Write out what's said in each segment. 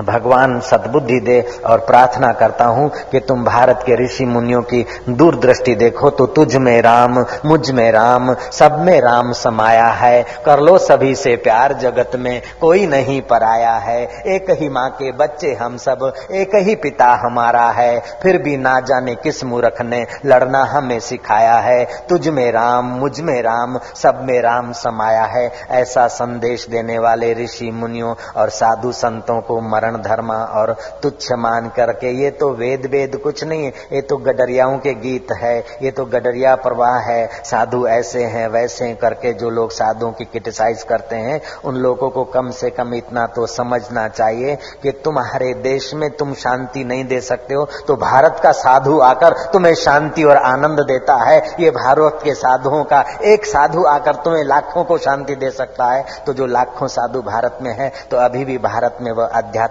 भगवान सद्बुद्धि दे और प्रार्थना करता हूँ कि तुम भारत के ऋषि मुनियों की दूरदृष्टि देखो तो तुझ में राम, मुझमें राम, सब में राम समाया है। कर लो सभी से प्यार, जगत में कोई नहीं पराया है। एक ही माँ के बच्चे हम सब, एक ही पिता हमारा है। फिर भी ना जाने किस मूर्ख ने लड़ना हमें सिखाया है। तुझ में राम, मुझमें राम, सब में राम समाया है। ऐसा संदेश देने वाले ऋषि मुनियों और साधु संतों को मरण धर्म और तुच्छ मान करके। ये तो वेद वेद कुछ नहीं ये तो गडरियाओं के गीत है। ये तो गडरिया प्रवाह है। साधु ऐसे हैं, वैसे हैं करके जो लोग साधुओं की क्रिटिसाइज करते हैं, उन लोगों को कम से कम इतना तो समझना चाहिए कि तुम्हारे देश में तुम शांति नहीं दे सकते हो। तो भारत का साधु आकर तुम्हें शांति और आनंद देता है। ये भारत के साधुओं का एक साधु आकर तुम्हें लाखों को शांति दे सकता है। तो जो लाखों साधु भारत में है तो अभी भी भारत में वह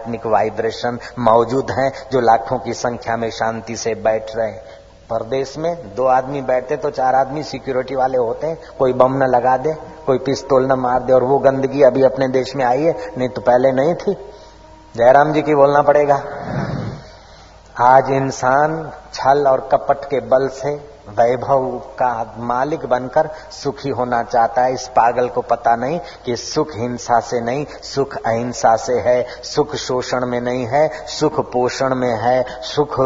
आध्यात्मिक वाइब्रेशन मौजूद है जो लाखों की संख्या में शांति से बैठ रहे हैं। परदेश में दो आदमी बैठते तो चार आदमी सिक्योरिटी वाले होते हैं। कोई बम न लगा दे, कोई पिस्तौल न मार दे और वो गंदगी अभी अपने देश में आई है, नहीं तो पहले नहीं थी। जयराम जी की बोलना पड़ेगा, आज इंसान छल और कपट के बल से वैभव का मालिक बनकर सुखी होना चाहता है। इस पागल को पता नहीं कि सुख हिंसा से नहीं, सुख अहिंसा से है। सुख शोषण में नहीं है, सुख पोषण में है। सुख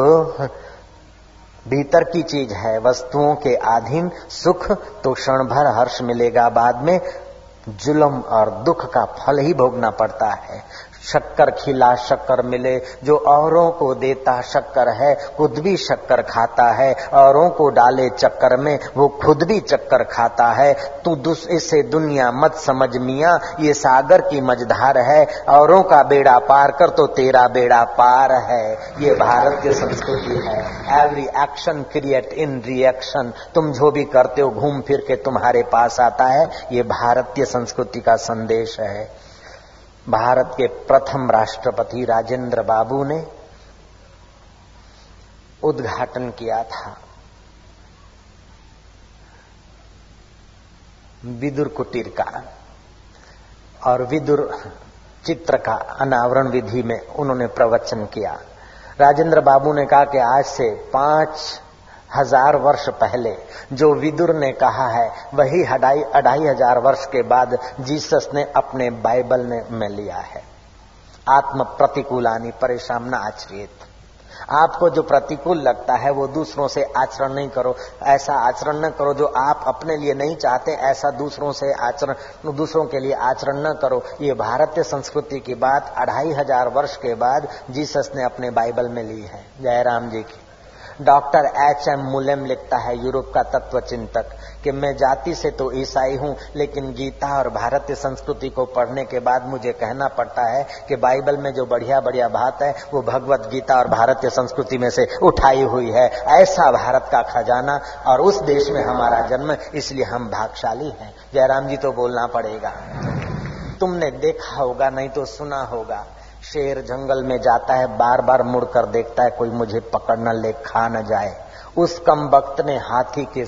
भीतर की चीज़ है। वस्तुओं के अधीन सुख तो क्षण भर हर्ष मिलेगा। बाद में जुलम और दुख का फल ही भोगना पड़ता है। शक्कर खिला, शक्कर मिले। जो औरों को देता शक्कर है, खुद भी शक्कर खाता है। औरों को डाले चक्कर में, वो खुद भी चक्कर खाता है। तू इसे दुनिया मत समझ मिया, ये सागर की मझधार है। औरों का बेड़ा पार कर तो तेरा बेड़ा पार है। ये भारत की संस्कृति है। Every action create an reaction तुम जो भी करते हो, घूम फिर के तुम्हारे पास आता है। ये भारतीय संस्कृति का संदेश है। भारत के प्रथम राष्ट्रपति राजेंद्र बाबू ने उद्घाटन किया था। विदुर कुटीर का और विदुर चित्र का अनावरण विधि में उन्होंने प्रवचन किया। राजेंद्र बाबू ने कहा कि आज से पाँच हज़ार वर्ष पहले, जो विदुर ने कहा है, वही अढ़ाई अढ़ाई हज़ार वर्ष के बाद जीसस ने अपने बाइबल ने में लिया है। आत्म प्रतिकूलानी परेशान न आचरित। आपको जो प्रतिकूल लगता है, वो दूसरों से आचरण नहीं करो। ऐसा आचरण न करो जो आप अपने लिए नहीं चाहते, ऐसा दूसरों से आचरण दूसरों के लिए आचरण न करो। ये भारतीय संस्कृति की बात अढ़ाई हज़ार वर्ष के बाद जीसस ने अपने बाइबल में ली है। जयराम जी की। डॉक्टर एच एम मुलेम लिखता है यूरोप का तत्व चिंतक कि मैं जाति से तो ईसाई हूँ, लेकिन गीता और भारतीय संस्कृति को पढ़ने के बाद मुझे कहना पड़ता है कि बाइबल में जो बढ़िया बढ़िया बात है, वो भगवत गीता और भारतीय संस्कृति में से उठाई हुई है। ऐसा भारत का खजाना और उस देश में हमारा जन्म, इसलिए हम भागशाली हैं। जयराम जी तो बोलना पड़ेगा। तुमने देखा होगा, नहीं तो सुना होगा। शेर जंगल में जाता है बार बार मुड़कर देखता है, कोई मुझे पकड़ न ले, खा न जाए। उस कम वक्त ने हाथी के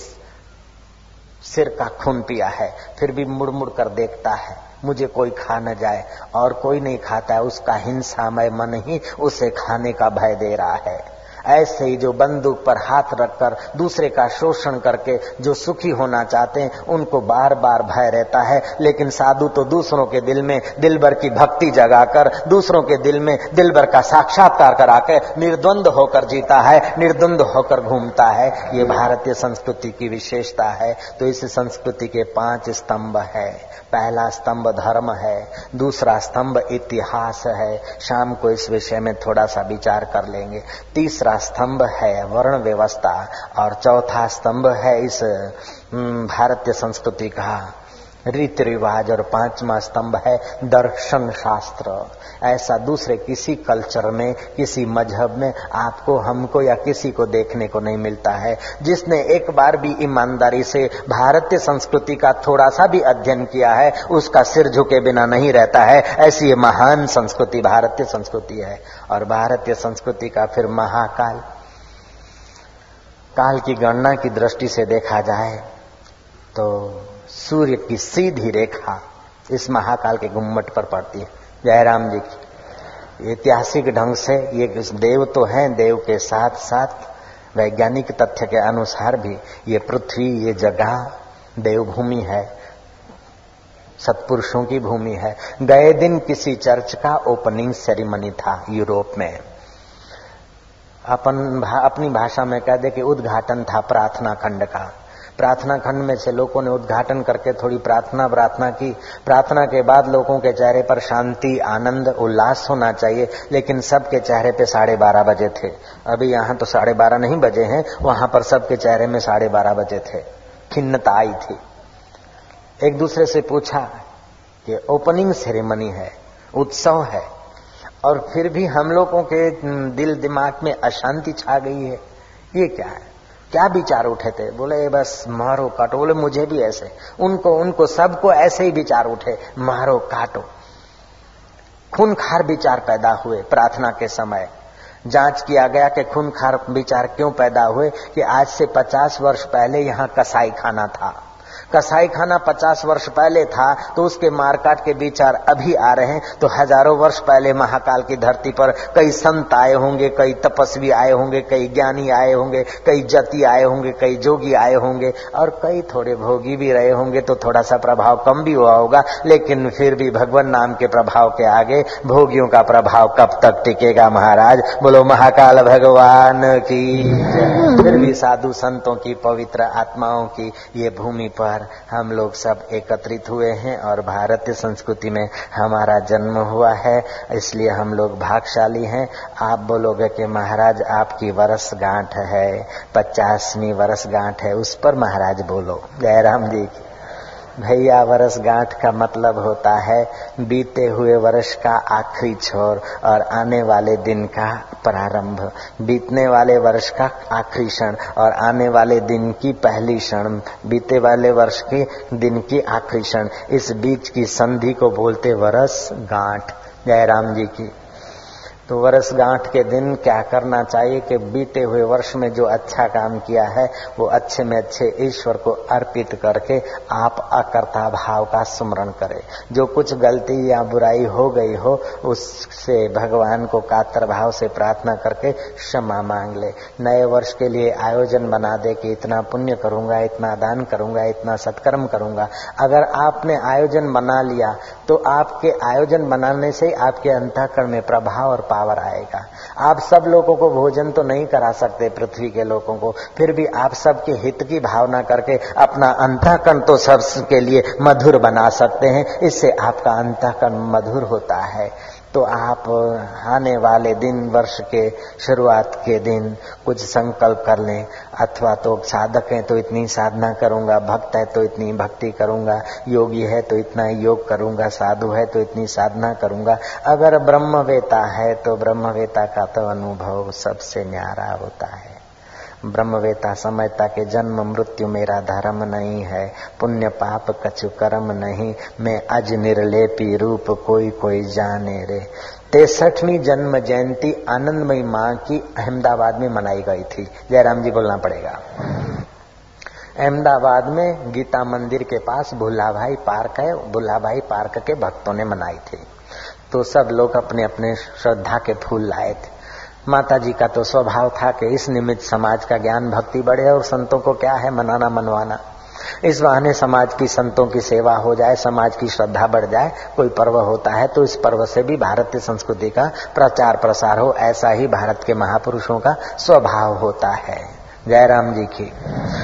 सिर का खून पिया है, फिर भी मुड़ मुड़ कर देखता है, मुझे कोई खा न जाए, और कोई नहीं खाता है, उसका हिंसा हिंसामय मन ही उसे खाने का भय दे रहा है। ऐसे ही जो बंदूक पर हाथ रखकर दूसरे का शोषण करके जो सुखी होना चाहते हैं, उनको बार बार भय रहता है। लेकिन साधु तो दूसरों के दिल में दिल भर की भक्ति जगाकर, दूसरों के दिल में दिल भर का साक्षात्कार कराकर निर्द्वंद होकर जीता है, निर्द्वंद होकर घूमता है। ये भारतीय संस्कृति की विशेषता है। तो इस संस्कृति के पाँच स्तंभ है। पहला स्तंभ धर्म है, दूसरा स्तंभ इतिहास है। शाम को इस विषय में थोड़ा सा विचार कर लेंगे। तीसरा स्तंभ है वर्ण व्यवस्था और चौथा स्तंभ है इस भारतीय संस्कृति का। रीति रिवाज और पांचवा स्तंभ है दर्शन शास्त्र। ऐसा दूसरे किसी कल्चर में, किसी मज़हब में आपको, हमको या किसी को देखने को नहीं मिलता है। जिसने एक बार भी ईमानदारी से भारतीय संस्कृति का थोड़ा सा भी अध्ययन किया है, उसका सिर झुके बिना नहीं रहता है। ऐसी ये महान संस्कृति, भारतीय संस्कृति है। और भारतीय संस्कृति का फिर महाकाल। काल की गणना की दृष्टि से देखा जाए तो सूर्य की सीधी रेखा इस महाकाल के गुम्मट पर पड़ती है। जयराम जी की। ऐतिहासिक ढंग से ये देव तो है देव के साथ साथ वैज्ञानिक तथ्य के अनुसार भी ये पृथ्वी ये जगह देवभूमि है सत्पुरुषों की भूमि है। गए दिन किसी चर्च का ओपनिंग सेरेमनी था यूरोप में। अपन भा, अपनी भाषा में कह दे कि उद्घाटन था प्रार्थना खंड का। प्रार्थना खंड में से लोगों ने उद्घाटन करके थोड़ी प्रार्थना प्रार्थना की। प्रार्थना के बाद लोगों के चेहरे पर शांति, आनंद, उल्लास होना चाहिए, लेकिन सबके चेहरे पे साढ़े बारह बजे थे। अभी यहाँ तो साढ़े बारह नहीं बजे हैं, वहाँ पर सबके चेहरे में साढ़े बारह बजे थे। खिन्नता आई थी। एक दूसरे से पूछा कि ओपनिंग सेरेमनी है, उत्सव है, और फिर भी हम लोगों के दिल दिमाग में अशांति छा गई है, ये क्या है? क्या विचार उठे थे? बोले बस, मारो काटो। बोले, मुझे भी ऐसे। उनको उनको सबको ऐसे ही विचार उठे। मारो, काटो। खूनखार विचार पैदा हुए प्रार्थना के समय। जाँच किया गया कि खूनखार विचार क्यों पैदा हुए कि आज से 50 वर्ष पहले यहाँ कसाई खाना था। कसाई खाना पचास वर्ष पहले था तो उसके मारकाट के विचार अभी आ रहे हैं। तो हज़ारों वर्ष पहले महाकाल की धरती पर कई संत आए होंगे, कई तपस्वी आए होंगे, कई ज्ञानी आए होंगे, कई जति आए होंगे, कई जोगी आए होंगे, और कई थोड़े भोगी भी रहे होंगे तो थोड़ा सा प्रभाव कम भी हुआ होगा, लेकिन फिर भी भगवान नाम के प्रभाव के आगे भोगियों का प्रभाव कब तक टिकेगा महाराज? बोलो, महाकाल भगवान की फिर भी साधु संतों की, पवित्र आत्माओं की ये भूमि पर हम लोग सब एकत्रित हुए हैं और भारतीय संस्कृति में हमारा जन्म हुआ है, इसलिए हम लोग भागशाली हैं। आप बोलोगे कि महाराज, आपकी वर्ष गांठ है, पचासवीं वर्ष गांठ है, उस पर महाराज बोलो। जयराम जी की भैया वर्ष गांठ का मतलब होता है बीते हुए वर्ष का आखिरी छोर और आने वाले दिन का प्रारंभ। बीतने वाले वर्ष का आखिरी क्षण और आने वाले दिन की पहली क्षण, बीते वाले वर्ष के दिन की आखिरी क्षण। इस बीच की संधि को बोलते वर्ष गांठ। जयराम जी की। तो वर्ष गांठ के दिन क्या करना चाहिए कि बीते हुए वर्ष में जो अच्छा काम किया है, वो अच्छे में अच्छे ईश्वर को अर्पित करके आप अकर्ता भाव का स्मरण करें। जो कुछ गलती या बुराई हो गई हो, उससे भगवान को कातर भाव से प्रार्थना करके क्षमा मांग ले। नए वर्ष के लिए आयोजन बना दे कि इतना पुण्य करूँगा, इतना दान करूँगा, इतना सत्कर्म करूँगा। अगर आपने आयोजन बना लिया तो आपके आयोजन बनाने से आपके अंतःकरण में प्रभाव और पावर आएगा। आप सब लोगों को भोजन तो नहीं करा सकते पृथ्वी के लोगों को, फिर भी आप सबके हित की भावना करके अपना अंतःकरण तो सबके लिए मधुर बना सकते हैं। इससे आपका अंतःकरण मधुर होता है। तो आप आने वाले दिन, वर्ष के शुरुआत के दिन कुछ संकल्प कर लें। अथवा तो साधक है तो इतनी साधना करूँगा, भक्त है तो इतनी भक्ति करूँगा, योगी है तो इतना योग करूँगा, साधु है तो इतनी साधना करूँगा। अगर ब्रह्मवेता है तो ब्रह्मवेता का तो अनुभव सबसे न्यारा होता है। ब्रह्मवेता समयता के जन्म, मृत्यु मेरा धर्म नहीं है, पुण्य पाप कछु कर्म नहीं, मैं अज निर्लेपी रूप कोई कोई जाने रे। तिरसठवीं जन्म जयंती आनंदमयी माँ की अहमदाबाद में मनाई गई थी। जयराम जी बोलना पड़ेगा। अहमदाबाद में गीता मंदिर के पास भुल्ला भाई पार्क है भुल्ला भाई पार्क के भक्तों ने मनाई थी। तो सब लोग अपने अपने श्रद्धा के फूल लाए थे। माता जी का तो स्वभाव था कि इस निमित्त समाज का ज्ञान भक्ति बढ़े और संतों को क्या है मनाना मनवाना। इस बहाने समाज की संतों की सेवा हो जाए, समाज की श्रद्धा बढ़ जाए, कोई पर्व होता है तो इस पर्व से भी भारतीय संस्कृति का प्रचार प्रसार हो, ऐसा ही भारत के महापुरुषों का स्वभाव होता है। जयराम जी की,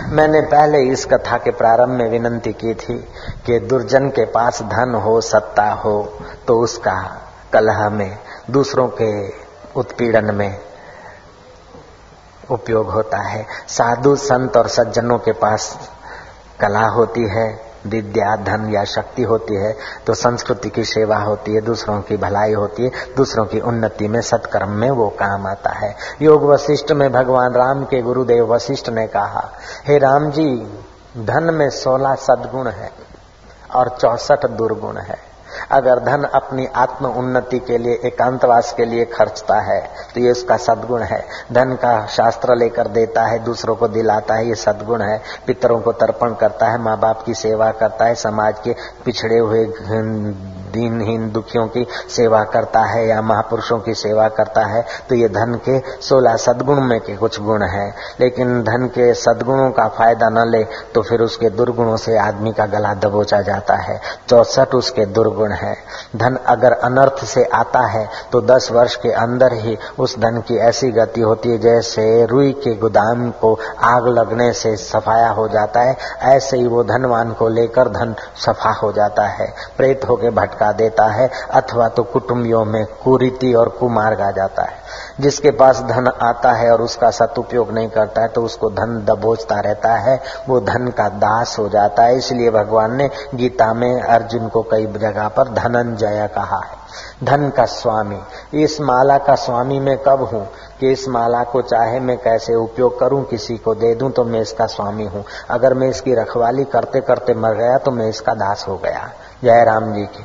मैंने पहले इस कथा के प्रारंभ में विनंती की थी कि दुर्जन के पास धन हो, सत्ता हो तो उसका कलह में दूसरों के उत्पीड़न में उपयोग होता है। साधु संत और सज्जनों के पास कला होती है, विद्या, धन या शक्ति होती है तो संस्कृति की सेवा होती है, दूसरों की भलाई होती है, दूसरों की उन्नति में, सत्कर्म में वो काम आता है। योग वशिष्ठ में भगवान राम के गुरुदेव वशिष्ठ ने कहा, हे राम जी, धन में सोलह सदगुण है और चौसठ दुर्गुण है। अगर धन अपनी आत्म उन्नति के लिए, एकांतवास के लिए खर्चता है तो ये उसका सदगुण है। धन का शास्त्र लेकर देता है, दूसरों को दिलाता है, ये सदगुण है। पितरों को तर्पण करता है माँ बाप की सेवा करता है, समाज के पिछड़े हुए दीनहीन दुखियों की सेवा करता है या महापुरुषों की सेवा करता है तो ये धन के सोलह सदगुण में के कुछ गुण है। लेकिन धन के सदगुणों का फ़ायदा न ले तो फिर उसके दुर्गुणों से आदमी का गला दबोचा जाता है। चौसठ उसके दुर्गुण है। धन अगर अनर्थ से आता है तो दस वर्ष के अंदर ही उस धन की ऐसी गति होती है जैसे रुई के गोदाम को आग लगने से सफाया हो जाता है। ऐसे ही वो धनवान को लेकर धन सफ़ा हो जाता है, प्रेत होके भटका देता है, अथवा तो कुटुंबियों में कुरीति और कुमार्ग आ जाता है। जिसके पास धन आता है और उसका सदुपयोग नहीं करता है तो उसको धन दबोचता रहता है। वो धन का दास हो जाता है। इसलिए भगवान ने गीता में अर्जुन को कई जगह पर धनंजय कहा है। धन का स्वामी, इस माला का स्वामी मैं कब हूँ? कि इस माला को चाहे मैं कैसे उपयोग करूँ, किसी को दे दूँ तो मैं इसका स्वामी हूँ। अगर मैं इसकी रखवाली करते करते मर गया तो मैं इसका दास हो गया। जय राम जी की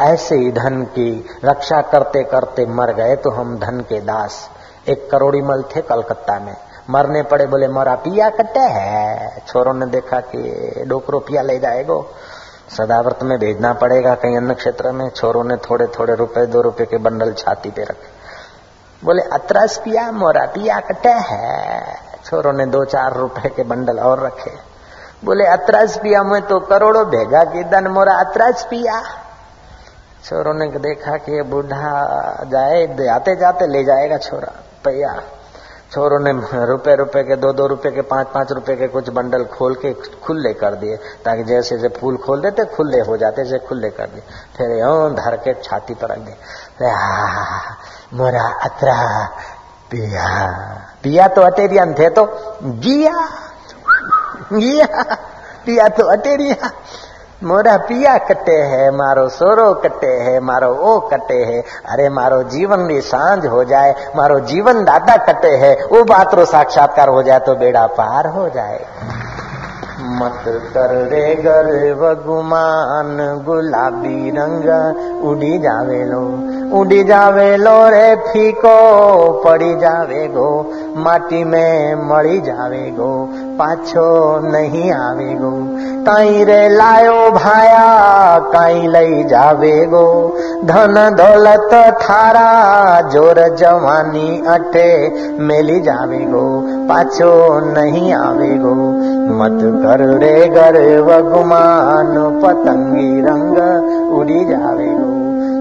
ऐसे ही धन की रक्षा करते करते मर गए तो हम धन के दास। एक करोड़ी मल थे कलकत्ता में। मरने पड़े बोले, मोरा पिया कटे है। छोरों ने देखा कि डोकरो पिया ले जाएगो। सदाव्रत में भेजना पड़ेगा कहीं अन्य क्षेत्र में। छोरों ने थोड़े थोड़े रुपए, दो रुपए के बंडल छाती पे रखे। बोले, अतरस पिया, मोरा पिया कटे है। छोरों ने दो चार रुपए के बंडल और रखे। बोले, अतरस पिया, मैं तो करोड़ों भेगा की दन मोरा अतरस पिया। छोरों ने देखा कि ये बूढ़ा जाए आते जाते ले जाएगा छोरा पैया छोरों ने रुपए रुपए के, दो दो रुपए के, पाँच पाँच रुपए के कुछ बंडल खोल के खुले कर दिए, ताकि जैसे जैसे फूल खोल देते, खुले हो जाते, जैसे खुले कर दिए। फिर यो धर के छाती पर रख दिए। मोरा अतरा, पिया। पिया तो अटेरियन थे तो गिया पिया तो अटेरिया मोरा पिया कटे है, मारो सोरो कटे है, मारो ओ कटे है। अरे मारो जीवन भी साँझ हो जाए, मारो जीवन दादा कटे है। वो बात रो साक्षात्कार हो जाए तो बेड़ा पार हो जाए। मत कर रे गर्व गुमान, गुलाबी रंग उड़ी जावे लो। उड़ी जावे, लोरे फीको, पड़ी जावे गो, माटी में मड़ी जावे गो, पाछो नहीं आवे गो। कई रे लायो भाया, कई लई जावे गो। धन दौलत थारा, ज़ोर जवानी अटे मेली जावे गो, पाछो नहीं आवे गो। मत कर रे गर्व गुमान पतंगी रंग उड़ी जावे गो।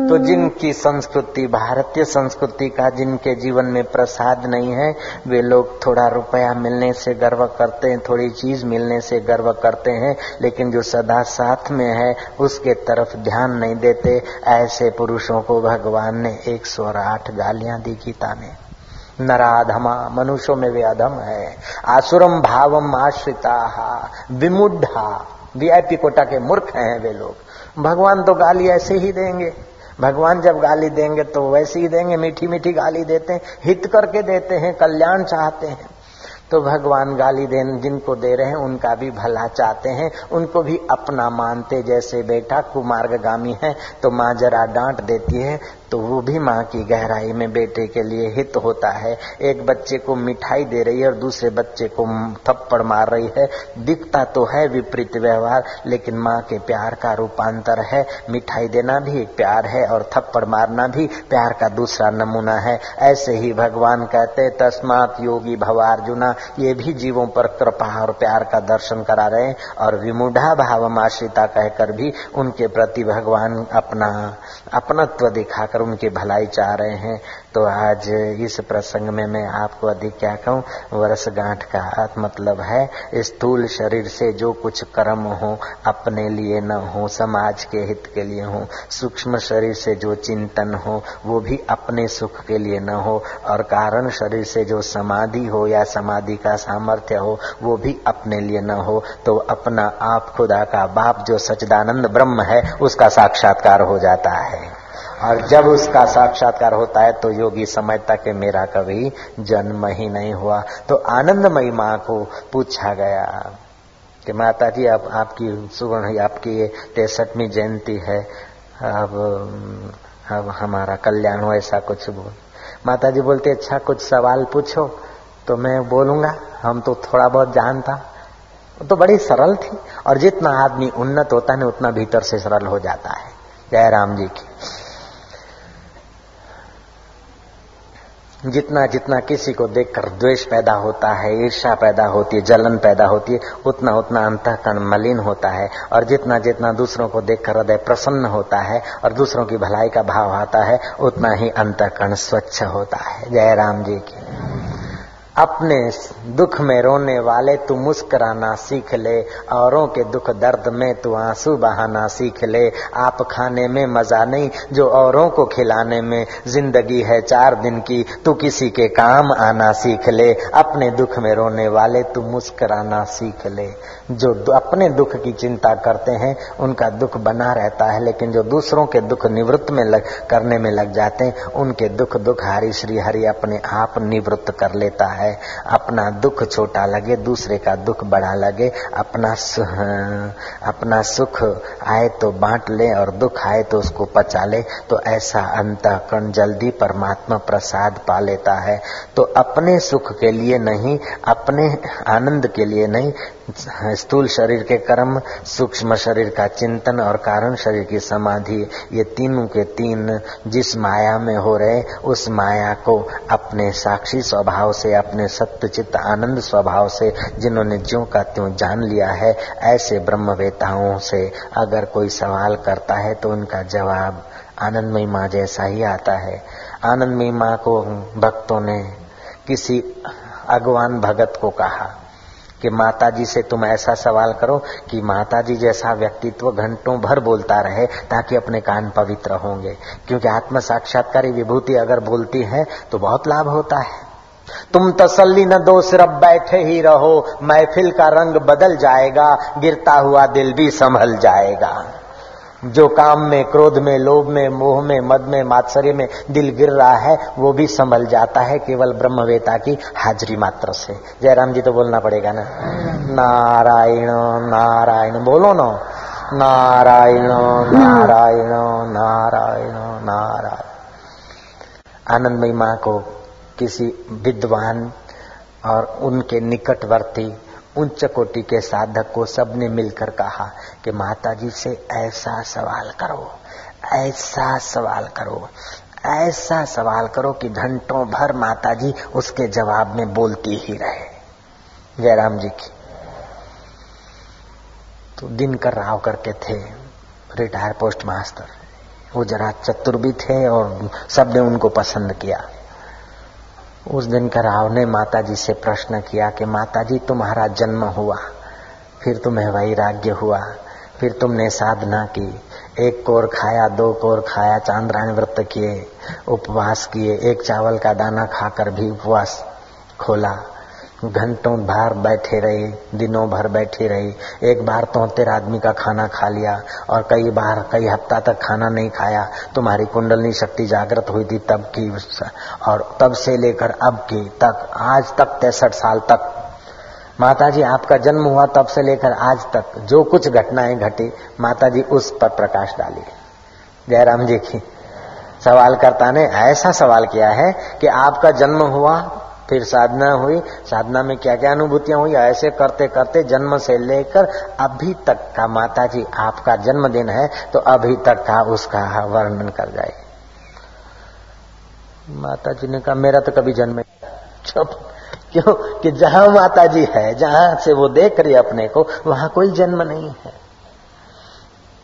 तो जिनकी संस्कृति, भारतीय संस्कृति का जिनके जीवन में प्रसाद नहीं है, वे लोग थोड़ा रुपया मिलने से गर्व करते हैं, थोड़ी चीज़ मिलने से गर्व करते हैं, लेकिन जो सदा साथ में है, उसके तरफ़ ध्यान नहीं देते। ऐसे पुरुषों को भगवान ने एक सौ आठ गालियाँ दी गीता में। नराधमा, मनुष्यों में वे अधम है। आसुरम भावम आश्रिता विमुढ़ा वीआईपी कोटा के मूर्ख हैं वे लोग। भगवान तो गाली ऐसे ही देंगे। भगवान जब गाली देंगे तो वैसे ही देंगे मीठी मीठी गाली देते हैं, हित करके देते हैं, कल्याण चाहते हैं। तो भगवान गाली देन, जिनको दे रहे हैं, उनका भी भला चाहते हैं, उनको भी अपना मानते जैसे बेटा कुमार्गामी है तो माँ जरा डांट देती है तो वो भी माँ की गहराई में बेटे के लिए हित होता है। एक बच्चे को मिठाई दे रही है और दूसरे बच्चे को थप्पड़ मार रही है। दिखता तो है विपरीत व्यवहार, लेकिन माँ के प्यार का रूपांतर है। मिठाई देना भी एक प्यार है और थप्पड़ मारना भी प्यार का दूसरा नमूना है। ऐसे ही भगवान कहते तस्मात योगी भवार्जुना, ये भी जीवों पर कृपा और प्यार का दर्शन करा रहे हैं। और विमुढ़ा भाव आश्रिता कहकर भी उनके प्रति भगवान अपना, अपनत्व दिखाकर कर उनकी भलाई चाह रहे हैं तो आज इस प्रसंग में मैं आपको अधिक क्या कहूँ? वर्षगांठ का मतलब है। स्थूल शरीर से जो कुछ कर्म हो, अपने लिए न हो, समाज के हित के लिए हो, सूक्ष्म शरीर से जो चिंतन हो, वो भी अपने सुख के लिए न हो, और कारण शरीर से जो समाधि हो या समाधि का सामर्थ्य हो, वो भी अपने लिए न हो तो अपना आप खुदा का बाप, जो सच्चिदानंद ब्रह्म है, उसका साक्षात्कार हो जाता है। और जब उसका साक्षात्कार होता है तो योगी समझता कि मेरा कभी जन्म ही नहीं हुआ। तो आनंदमयी माँ को पूछा गया कि माता जी अब आप, आपकी सुवर्ण आपकी ये तिरसठवीं जयंती है अब अब हमारा कल्याण हो ऐसा कुछ बोल। माता जी बोलते अच्छा कुछ सवाल पूछो तो मैं बोलूँगा। हम तो थोड़ा बहुत जानता। तो बड़ी सरल थी और जितना आदमी उन्नत होता है उतना भीतर से सरल हो जाता है। जय राम जी की। जितना जितना किसी को देखकर द्वेष पैदा होता है ईर्षा पैदा होती है, जलन पैदा होती है, उतना उतना अंतःकरण मलिन होता है। और जितना जितना दूसरों को देखकर हृदय प्रसन्न होता है और दूसरों की भलाई का भाव आता है, उतना ही अंतःकरण स्वच्छ होता है। जय राम जी की। अपने दुख में रोने वाले तू मुस्कराना सीख ले औरों के दुख दर्द में तू आँसू बहाना सीख ले। आप खाने में मज़ा नहीं जो औरों को खिलाने में ज़िंदगी है चार दिन की तू किसी के काम आना सीख ले। अपने दुख में रोने वाले तू मुस्कराना सीख ले। जो अपने दुख की चिंता करते हैं उनका दुख बना रहता है लेकिन जो दूसरों के दुख निवृत्त में लग, करने में लग जाते हैं उनके दुख दुख हरी श्री हरि अपने आप निवृत्त कर लेता है। अपना दुख छोटा लगे, दूसरे का दुख बड़ा लगे, अपना अपना सुख आए तो बांट ले और दुख आए तो उसको पचा ले तो ऐसा अंत कर्ण जल्दी परमात्मा प्रसाद पा लेता है। तो अपने सुख के लिए नहीं, अपने आनंद के लिए नहीं स्थूल शरीर के कर्म, सूक्ष्म शरीर का चिंतन और कारण शरीर की समाधि, ये तीनों के तीन जिस माया में हो रहे, उस माया को अपने साक्षी स्वभाव से, अपने सत्य चित्त आनंद स्वभाव से, जिन्होंने ज्यो का त्यों जान लिया है, ऐसे ब्रह्मवेताओं से अगर कोई सवाल करता है तो उनका जवाब आनंदमयी माँ जैसा ही आता है। आनंदमयी माँ को भक्तों ने किसी अगवान भगत को कहा कि माताजी से तुम ऐसा सवाल करो कि माताजी जैसा व्यक्तित्व घंटों भर बोलता रहे ताकि अपने कान पवित्र होंगे। क्योंकि आत्म साक्षात्कार विभूति अगर बोलती है तो बहुत लाभ होता है। तुम तसल्ली न दो, सिर्फ़ बैठे ही रहो, महफिल का रंग बदल जाएगा, गिरता हुआ दिल भी संभल जाएगा। जो काम में, क्रोध में, लोभ में, मोह में, मद में, मात्सर्य में दिल गिर रहा है, वो भी संभल जाता है केवल ब्रह्मवेता की हाजिरी मात्र से। जयराम जी तो बोलना पड़ेगा ना। नारायण नारायण, बोलो ना। नारायण नारायण नारायण नारायण। आनंदमयी माँ को किसी विद्वान और उनके निकटवर्ती उच्च कोटि के साधक को सबने मिलकर कहा कि माता जी से ऐसा सवाल करो, ऐसा सवाल करो, ऐसा सवाल करो कि घंटों भर माता जी उसके जवाब में बोलती ही रहे। जयराम जी की तो दिनकर राव करके थे, रिटायर पोस्ट मास्टर वो जरा चतुर भी थे और सबने उनको पसंद किया। उस दिन का राव ने माता जी से प्रश्न किया कि माता जी तुम्हारा जन्म हुआ, फिर तुम्हें वैराग्य हुआ, फिर तुमने साधना की, एक कोर खाया, दो कोर खाया, चांद्रायण व्रत किए, उपवास किए, एक चावल का दाना खाकर भी उपवास खोला। घंटों भर बैठे रही, दिनों भर बैठी रही। एक बार तो तेरा आदमी का खाना खा लिया और कई बार, कई हफ़्ता तक खाना नहीं खाया। तुम्हारी कुंडलनी शक्ति जागृत हुई थी तब की और तब से लेकर अब की तक, आज तक, तिरसठ साल तक। माता जी आपका जन्म हुआ तब से लेकर आज तक। जो कुछ घटनाएँ घटी माता जी उस पर प्रकाश डाली। जयराम जी की सवाल करता ने, ऐसा सवाल किया है कि आपका जन्म हुआ फिर साधना हुई। साधना में क्या क्या अनुभूतियाँ हुई? ऐसे करते करते जन्म से लेकर अभी तक का माता जी आपका जन्मदिन है तो अभी तक का उसका वर्णन कर जाए। माता जी ने कहा, मेरा तो कभी जन्म चुप। क्यों? कि जहाँ माता जी है, जहाँ से वो देख रही अपने को, वहाँ कोई जन्म नहीं है।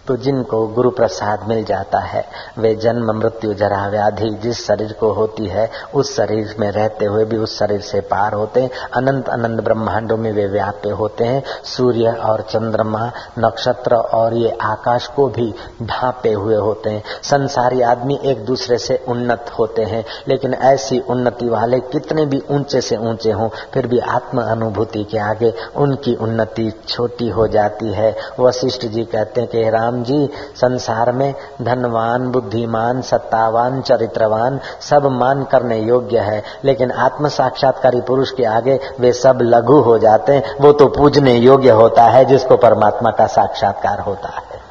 तो जिनको गुरु प्रसाद मिल जाता है, वे जन्म, मृत्यु, जरा व्याधि जिस शरीर को होती है, उस शरीर में रहते हुए भी उस शरीर से पार होते हैं। अनंत अनंत ब्रह्मांडों में वे व्याप्य होते हैं। सूर्य और चंद्रमा, नक्षत्र और ये आकाश को भी ढांपे हुए होते हैं। संसारी आदमी एक दूसरे से उन्नत होते हैं, लेकिन ऐसी उन्नति वाले कितने भी ऊँचे से ऊँचे हों, फिर भी आत्म अनुभूति के आगे उनकी उन्नति छोटी हो जाती है। वशिष्ठ जी कहते हैं कि राम जी, संसार में धनवान, बुद्धिमान, सत्तावान, चरित्रवान, सब मान करने योग्य है। लेकिन आत्म साक्षात्कारी पुरुष के आगे वे सब लघु हो जाते हैं। वो तो पूजने योग्य होता है, जिसको परमात्मा का साक्षात्कार होता है।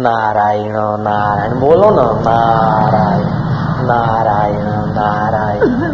नारायण नारायण, बोलो ना, नारायण नारायण नारायण।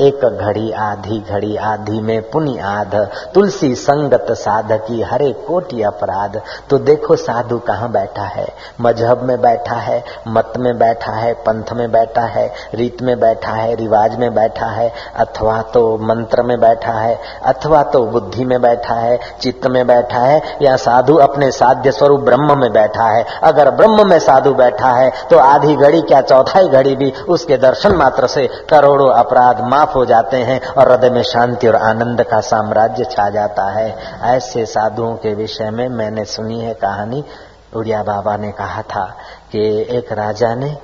एक घड़ी आधी घड़ी आधी में पुनि आध, तुलसी संगत साधकी हरे कोटि अपराध। तो देखो साधु कहाँ बैठा है? मज़हब में बैठा है, मत में बैठा है, पंथ में बैठा है, रीत में बैठा है, रिवाज में बैठा है, अथवा तो मंत्र में बैठा है, अथवा तो बुद्धि में बैठा है, चित्त में बैठा है, या साधु अपने साध्य स्वरूप ब्रह्म में बैठा है। अगर ब्रह्म में साधु बैठा है तो आधी घड़ी क्या चौथाई घड़ी भी उसके दर्शन मात्र से करोड़ों अपराध माफ़ हो जाते हैं और हृदय में शांति और आनंद का साम्राज्य छा जाता है। ऐसे साधुओं के विषय में मैंने सुनी है कहानी। उड़िया बाबा ने कहा था कि एक राजा ने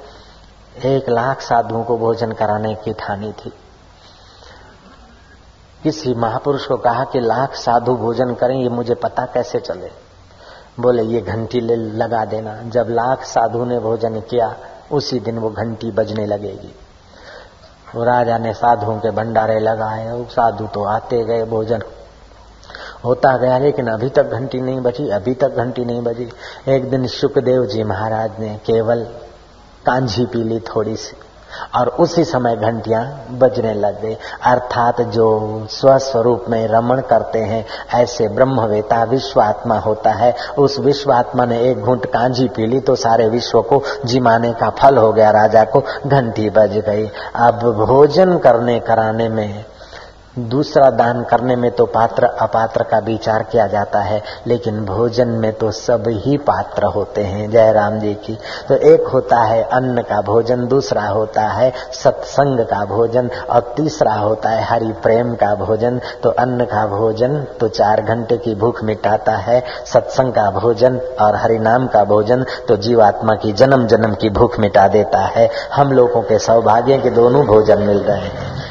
एक लाख साधुओं को भोजन कराने की ठानी थी। किसी महापुरुष को कहा कि लाख साधु भोजन करें, ये मुझे पता कैसे चले? बोले, ये घंटी ले, लगा देना। जब लाख साधु ने भोजन किया, उसी दिन वो घंटी बजने लगेगी। वो राजा ने साधुओं के भंडारे लगाए साधु तो आते गए भोजन। होता गया, लेकिन अभी तक घंटी नहीं बजी, अभी तक घंटी नहीं बजी। एक दिन सुखदेव जी महाराज ने केवल कांझी पी ली थोड़ी सी। और उसी समय घंटियाँ बजने लग गई। अर्थात जो स्वस्वरूप में रमण करते हैं, ऐसे ब्रह्मवेता विश्वात्मा होता है। उस विश्वात्मा ने एक घूंट कांजी पी ली तो सारे विश्व को जिमाने का फल हो गया, राजा को घंटी बज गई। अब भोजन करने कराने में दूसरा दान करने में तो पात्र, अपात्र का विचार किया जाता है, लेकिन भोजन में तो सब ही पात्र होते हैं, जय राम जी की। तो एक होता है अन्न का भोजन, दूसरा होता है सत्संग का भोजन, और तीसरा होता है हरि प्रेम का भोजन। तो अन्न का भोजन तो चार घंटे की भूख मिटाता है, सत्संग का भोजन और हरि नाम का भोजन तो जीवात्मा की जन्म जन्म की भूख मिटा देता है। हम लोगों के सौभाग्य के दोनों भोजन मिल रहे हैं।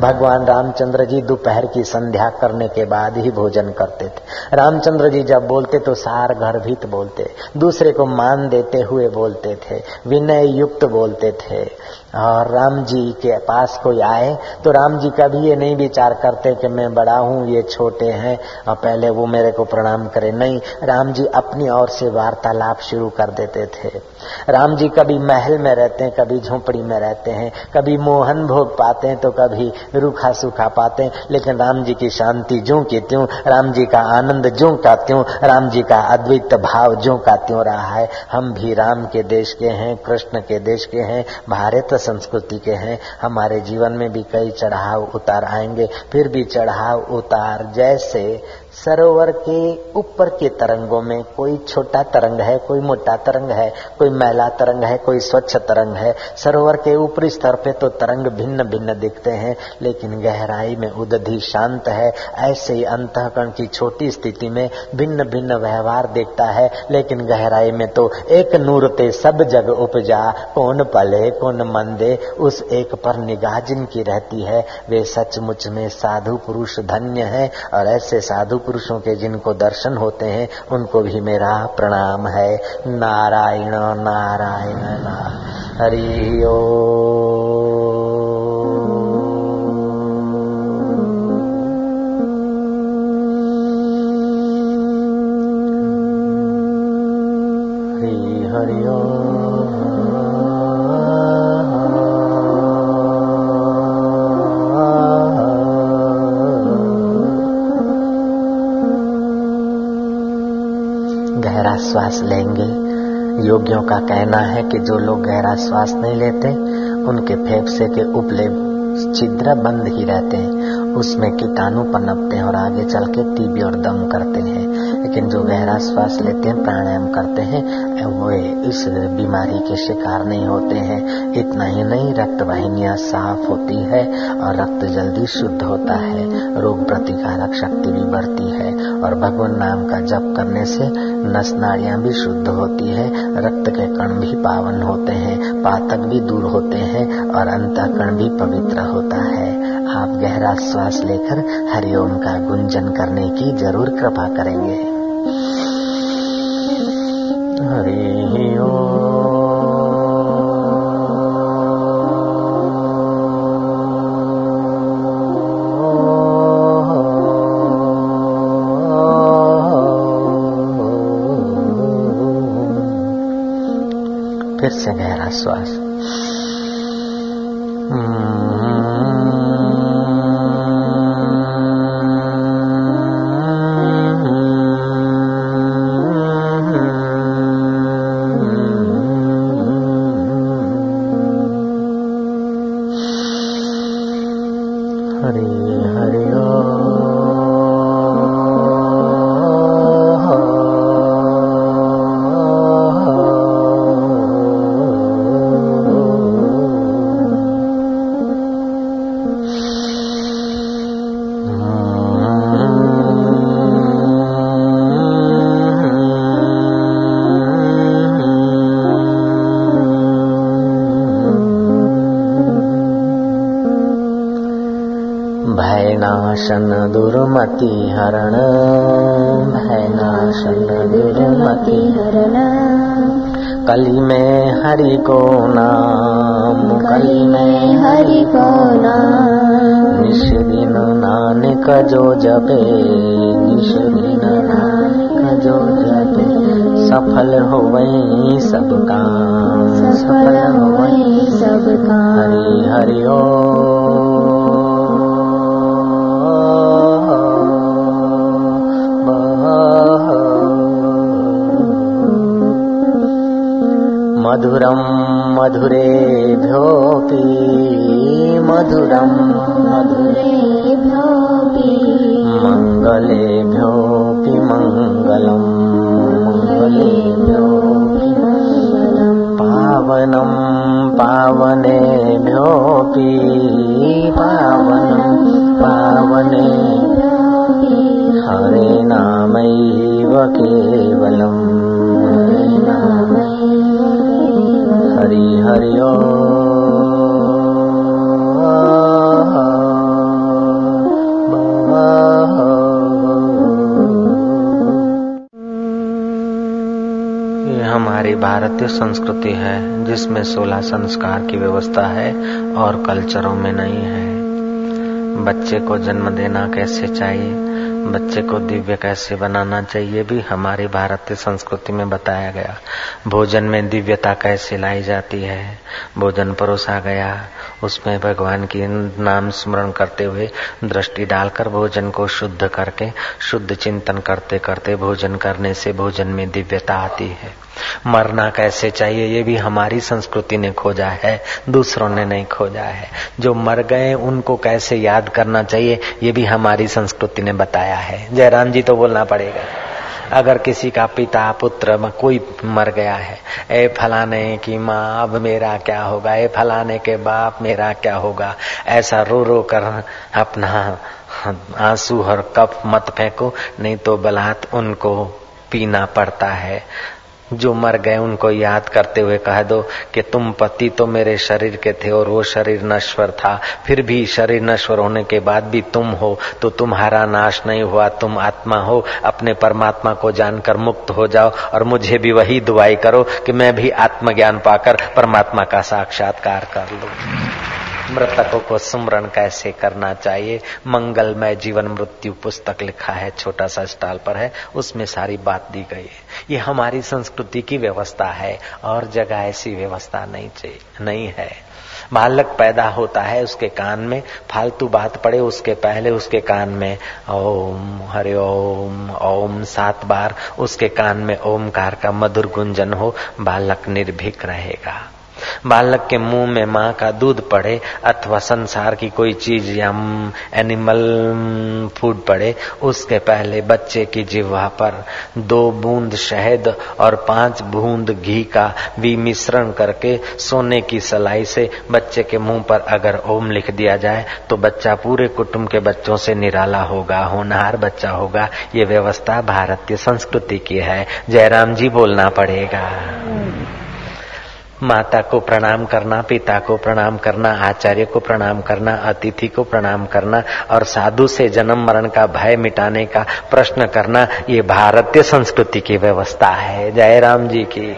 भगवान रामचंद्र जी दोपहर की संध्या करने के बाद ही भोजन करते थे। रामचंद्र जी जब बोलते तो सार गर्भित बोलते, दूसरे को मान देते हुए बोलते थे, विनय युक्त बोलते थे। और राम जी के पास कोई आए तो राम जी कभी ये नहीं विचार करते कि मैं बड़ा हूँ, ये छोटे हैं, और पहले वो मेरे को प्रणाम करे। नहीं, राम जी अपनी ओर से वार्तालाप शुरू कर देते थे। राम जी कभी महल में रहते हैं, कभी झोपड़ी में रहते हैं, कभी मोहन भोग पाते हैं तो कभी रूखा सूखा पाते हैं। लेकिन राम जी की शांति जो की त्यों, राम जी का आनंद जो का त्यों, राम जी का अद्वैत भाव जो का त्यों रहा है। हम भी राम के देश के हैं, कृष्ण के देश के हैं, भारत संस्कृति के हैं। हमारे जीवन में भी कई चढ़ाव उतार आएँगे। फिर भी चढ़ाव उतार जैसे सरोवर के ऊपर के तरंगों में कोई छोटा तरंग है, कोई मोटा तरंग है, कोई मैला तरंग है, कोई स्वच्छ तरंग है। सरोवर के ऊपरी स्तर पे तो तरंग भिन्न भिन्न दिखते हैं। लेकिन गहराई में उदधि शांत है। ऐसे ही अंतकरण की छोटी स्थिति में भिन्न भिन्न व्यवहार देखता है, लेकिन गहराई में तो एक नूर ते सब जग उपजा, कौन पले, कौन मंदे, उस एक पर निगाह जिनकी रहती है, वे सचमुच में साधु पुरुष धन्य है, और ऐसे साधु पुरुषों के जिनको दर्शन होते हैं, उनको भी मेरा प्रणाम है। नारायण नारायण नारायण। हरि श्वास लेंगे। योगियों का कहना है कि जो लोग गहरा श्वास नहीं लेते, उनके फेफड़े के उपले छिद्र बंद ही रहते हैं। उसमें कीटाणु पनपते हैं और आगे चल के टीबी और दम करते हैं। लेकिन जो गहरा श्वास लेते हैं, प्राणायाम करते हैं, वो इस बीमारी के शिकार नहीं होते हैं। इतना ही नहीं, रक्त वाहिनियाँ साफ़ होती है और रक्त जल्दी शुद्ध होता है। रोग प्रतिकारक शक्ति भी बढ़ती है और भगवान नाम का जप करने से नस नाड़ियाँ भी शुद्ध होती है, रक्त के कण भी पावन होते हैं, पातक भी दूर होते हैं और अंतकरण भी पवित्र होता है। आप गहरा श्वास लेकर हरिओम का गुंजन करने की ज़रूर कृपा करेंगे। हरि perseverações. भयनाशन दुर्मति हरण। भयनाशन दुर्मति हरण। कली में हरि को नाम। कली में हरि को नाम। निश दिन नानक जो जपे। निश दिन नानक जो जपे। सफल हो वही सब काम। सफल होए सब काम। हरि हरि ओ। मधुरम मधुरेभ्योऽपि मधुरम मधुरेभ्योऽपि मङ्गलेभ्योऽपि मङ्गलम् मङ्गलेभ्योऽपि पावनं पावनेभ्योऽपि पावनं पावने हरे नामैव केवलम् हरि हमारी भारतीय संस्कृति है, जिसमें सोलह संस्कार की व्यवस्था है और कल्चरों में नहीं है। बच्चे को जन्म देना कैसे चाहिए? बच्चे को दिव्य कैसे बनाना चाहिए भी हमारी भारतीय संस्कृति में बताया गया। भोजन में दिव्यता कैसे लाई जाती है? भोजन परोसा गया। उसमें भगवान की नाम स्मरण करते हुए दृष्टि डालकर भोजन को शुद्ध करके, शुद्ध चिंतन करते करते भोजन करने से भोजन में दिव्यता आती है। मरना कैसे चाहिए? ये भी हमारी संस्कृति ने खोजा है, दूसरों ने नहीं खोजा है। जो मर गए, उनको कैसे याद करना चाहिए? ये भी हमारी संस्कृति ने बताया है। जयराम जी तो बोलना पड़ेगा, अगर किसी का पिता, पुत्र कोई मर गया है, ए फलाने की माँ, अब मेरा क्या होगा? ए फलाने के बाप, मेरा क्या होगा? ऐसा रो रो कर अपना आँसू और कप मत फेंको, नहीं तो बलात् उनको पीना पड़ता है। जो मर गए उनको याद करते हुए कह दो कि तुम पति तो मेरे शरीर के थे और वो शरीर नश्वर था। फिर भी शरीर नश्वर होने के बाद भी तुम हो तो तुम्हारा नाश नहीं हुआ, तुम आत्मा हो। अपने परमात्मा को जानकर मुक्त हो जाओ और मुझे भी वही दुआई करो कि मैं भी आत्मज्ञान पाकर परमात्मा का साक्षात्कार कर लूँ। मृतकों को सुमरण कैसे करना चाहिए? मंगलमय जीवन मृत्यु पुस्तक लिखा है, छोटा सा स्टॉल पर है, उसमें सारी बात दी गई है। ये हमारी संस्कृति की व्यवस्था है, और जगह ऐसी व्यवस्था नहीं चाहिए नहीं है। बालक पैदा होता है उसके कान में, फालतू बात पड़े उसके पहले उसके कान में, ओम, हरे ओम ओम, सात बार उसके कान में ओमकार का मधुर गुंजन हो, बालक निर्भीक रहेगा। बालक के मुँह में माँ का दूध पड़े अथवा संसार की कोई चीज़ या एनिमल फ़ूड पड़े, उसके पहले बच्चे की जिह्वा पर दो बूंद शहद और पाँच बूंद घी का भी मिश्रण करके सोने की सलाई से बच्चे के मुँह पर अगर ओम लिख दिया जाए तो बच्चा पूरे कुटुंब के बच्चों से निराला होगा, होनहार बच्चा होगा। ये व्यवस्था भारतीय संस्कृति की है। जयराम जी, बोलना पड़ेगा। माता को प्रणाम करना, पिता को प्रणाम करना, आचार्य को प्रणाम करना, अतिथि को प्रणाम करना और साधु से जन्म मरण का भय मिटाने का प्रश्न करना, ये भारतीय संस्कृति की व्यवस्था है। जय राम जी की।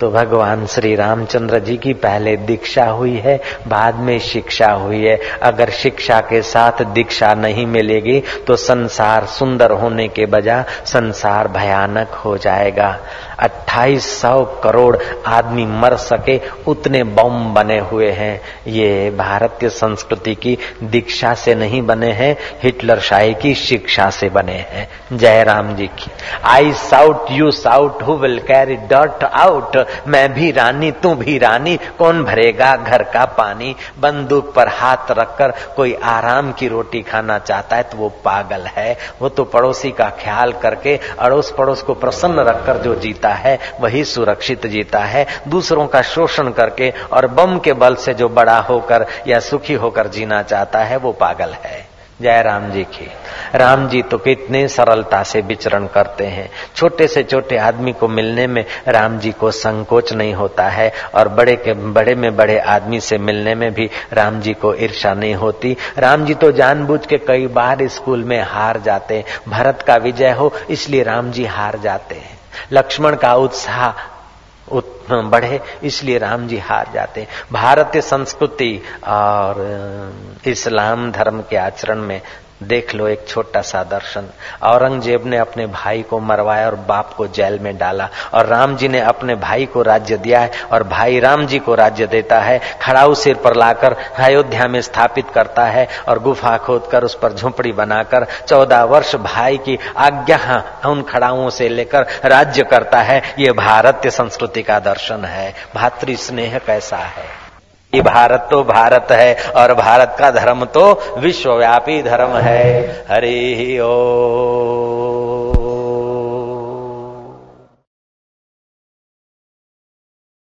तो भगवान श्री रामचंद्र जी की पहले दीक्षा हुई है, बाद में शिक्षा हुई है। अगर शिक्षा के साथ दीक्षा नहीं मिलेगी तो संसार सुंदर होने के बजाय संसार भयानक हो जाएगा। अट्ठाईस सौ करोड़ आदमी मर सके, उतने बम बने हुए हैं। ये भारतीय संस्कृति की दीक्षा से नहीं बने हैं, हिटलर शाही की शिक्षा से बने हैं। जय राम जी की। I sought you sought who will carry that out मैं भी रानी, तू भी रानी, कौन भरेगा घर का पानी? बंदूक पर हाथ रखकर कोई आराम की रोटी खाना चाहता है तो वो पागल है। वो तो पड़ोसी का ख्याल करके अड़ोस पड़ोस को प्रसन्न रखकर जो जीता है, वही सुरक्षित जीता है। दूसरों का शोषण करके और बम के बल से जो बड़ा होकर या सुखी होकर जीना चाहता है, वो पागल है। जय राम जी की। राम जी तो कितने सरलता से विचरण करते हैं। छोटे से छोटे आदमी को मिलने में राम जी को संकोच नहीं होता है और बड़े के, बड़े में बड़े आदमी से मिलने में भी राम जी को ईर्षा नहीं होती। राम जी तो जानबूझ के कई बार स्कूल में हार जाते हैं। भरत का विजय हो, इसलिए राम जी हार जाते हैं। लक्ष्मण का उत्साह बढ़े, इसलिए राम जी हार जाते भारतीय संस्कृति और इस्लाम धर्म के आचरण में देख लो एक छोटा सा दर्शन। औरंगज़ेब ने अपने भाई को मरवाया और बाप को जेल में डाला और राम जी ने अपने भाई को राज्य दिया है और भाई राम जी को राज्य देता है, खड़ाऊ सिर पर लाकर अयोध्या में स्थापित करता है और गुफा खोदकर उस पर झोपड़ी बनाकर चौदह वर्ष भाई की आज्ञा उन खड़ाओं से लेकर राज्य करता है। ये भारतीय संस्कृति का दर्शन है। भातृ स्नेह कैसा है? ये भारत तो भारत है और भारत का धर्म तो विश्वव्यापी धर्म है। हरि ओ।